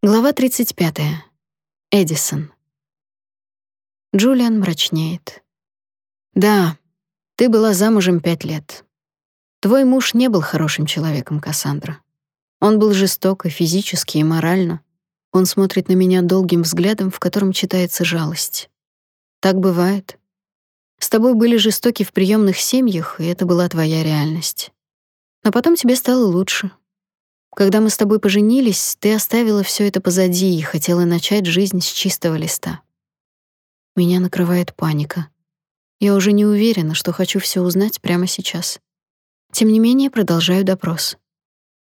Глава 35. Эдисон. Джулиан мрачнеет. Да, ты была замужем пять лет. Твой муж не был хорошим человеком, Кассандра. Он был жесток и физически, и морально. Он смотрит на меня долгим взглядом, в котором читается жалость. Так бывает. С тобой были жестоки в приемных семьях, и это была твоя реальность. Но потом тебе стало лучше. Когда мы с тобой поженились, ты оставила все это позади и хотела начать жизнь с чистого листа. Меня накрывает паника. Я уже не уверена, что хочу все узнать прямо сейчас. Тем не менее, продолжаю допрос.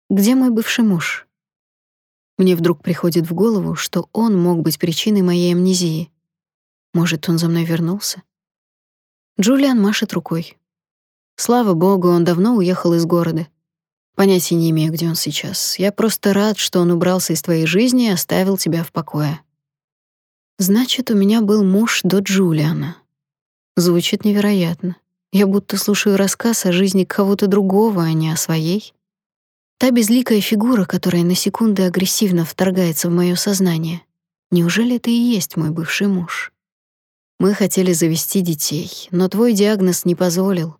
Где мой бывший муж? Мне вдруг приходит в голову, что он мог быть причиной моей амнезии. Может, он за мной вернулся? Джулиан машет рукой. Слава богу, он давно уехал из города. Понятия не имею, где он сейчас. Я просто рад, что он убрался из твоей жизни и оставил тебя в покое. Значит, у меня был муж до Джулиана. Звучит невероятно. Я будто слушаю рассказ о жизни кого-то другого, а не о своей. Та безликая фигура, которая на секунды агрессивно вторгается в моё сознание. Неужели это и есть мой бывший муж? Мы хотели завести детей, но твой диагноз не позволил.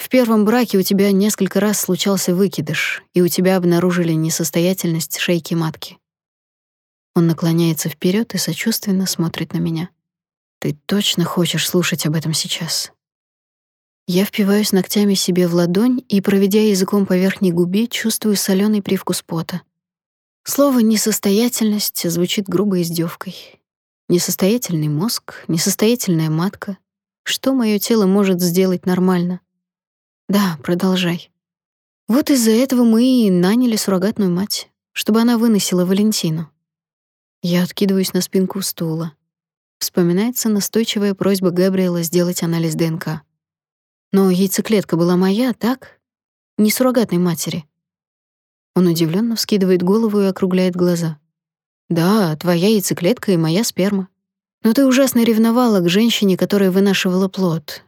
В первом браке у тебя несколько раз случался выкидыш, и у тебя обнаружили несостоятельность шейки матки. Он наклоняется вперед и сочувственно смотрит на меня. Ты точно хочешь слушать об этом сейчас? Я впиваюсь ногтями себе в ладонь и, проведя языком по верхней губе, чувствую соленый привкус пота. Слово несостоятельность звучит грубой издевкой. Несостоятельный мозг, несостоятельная матка. Что мое тело может сделать нормально? Да, продолжай. Вот из-за этого мы и наняли суррогатную мать, чтобы она выносила Валентину. Я откидываюсь на спинку стула. Вспоминается настойчивая просьба Габриэла сделать анализ ДНК. Но яйцеклетка была моя, так? Не суррогатной матери. Он удивленно вскидывает голову и округляет глаза. Да, твоя яйцеклетка и моя сперма. Но ты ужасно ревновала к женщине, которая вынашивала плод,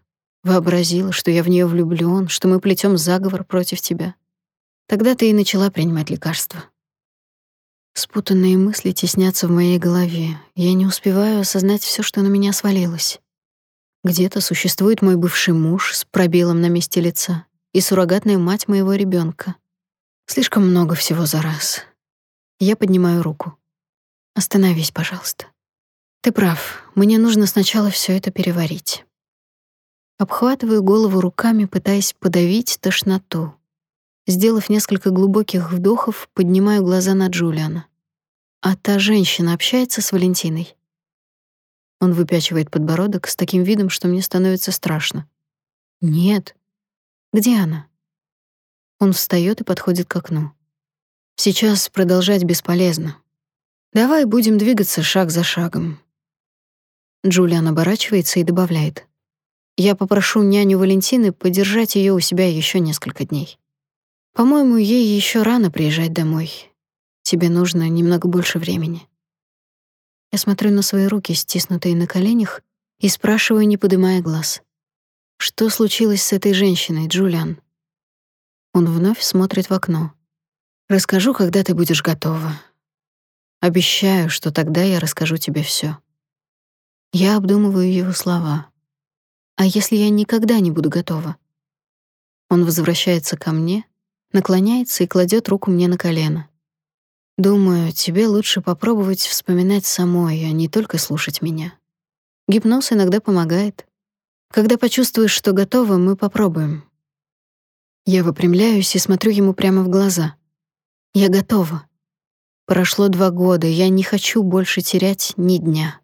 Вообразила, что я в нее влюблён, что мы плетём заговор против тебя. Тогда ты и начала принимать лекарства. Спутанные мысли теснятся в моей голове. Я не успеваю осознать всё, что на меня свалилось. Где-то существует мой бывший муж с пробелом на месте лица и суррогатная мать моего ребёнка. Слишком много всего за раз. Я поднимаю руку. Остановись, пожалуйста. Ты прав. Мне нужно сначала всё это переварить. Обхватываю голову руками, пытаясь подавить тошноту. Сделав несколько глубоких вдохов, поднимаю глаза на Джулиана. А та женщина общается с Валентиной. Он выпячивает подбородок с таким видом, что мне становится страшно. Нет. Где она? Он встаёт и подходит к окну. Сейчас продолжать бесполезно. Давай будем двигаться шаг за шагом. Джулиан оборачивается и добавляет: я попрошу няню Валентины подержать ее у себя еще несколько дней. По-моему, ей еще рано приезжать домой. Тебе нужно немного больше времени. Я смотрю на свои руки, стиснутые на коленях, и спрашиваю, не поднимая глаз. Что случилось с этой женщиной, Джулиан? Он вновь смотрит в окно. Расскажу, когда ты будешь готова. Обещаю, что тогда я расскажу тебе все. Я обдумываю его слова. А если я никогда не буду готова? Он возвращается ко мне, наклоняется и кладет руку мне на колено. Думаю, тебе лучше попробовать вспоминать самой, а не только слушать меня. Гипноз иногда помогает. Когда почувствуешь, что готова, мы попробуем. Я выпрямляюсь и смотрю ему прямо в глаза. Я готова. Прошло два года, я не хочу больше терять ни дня.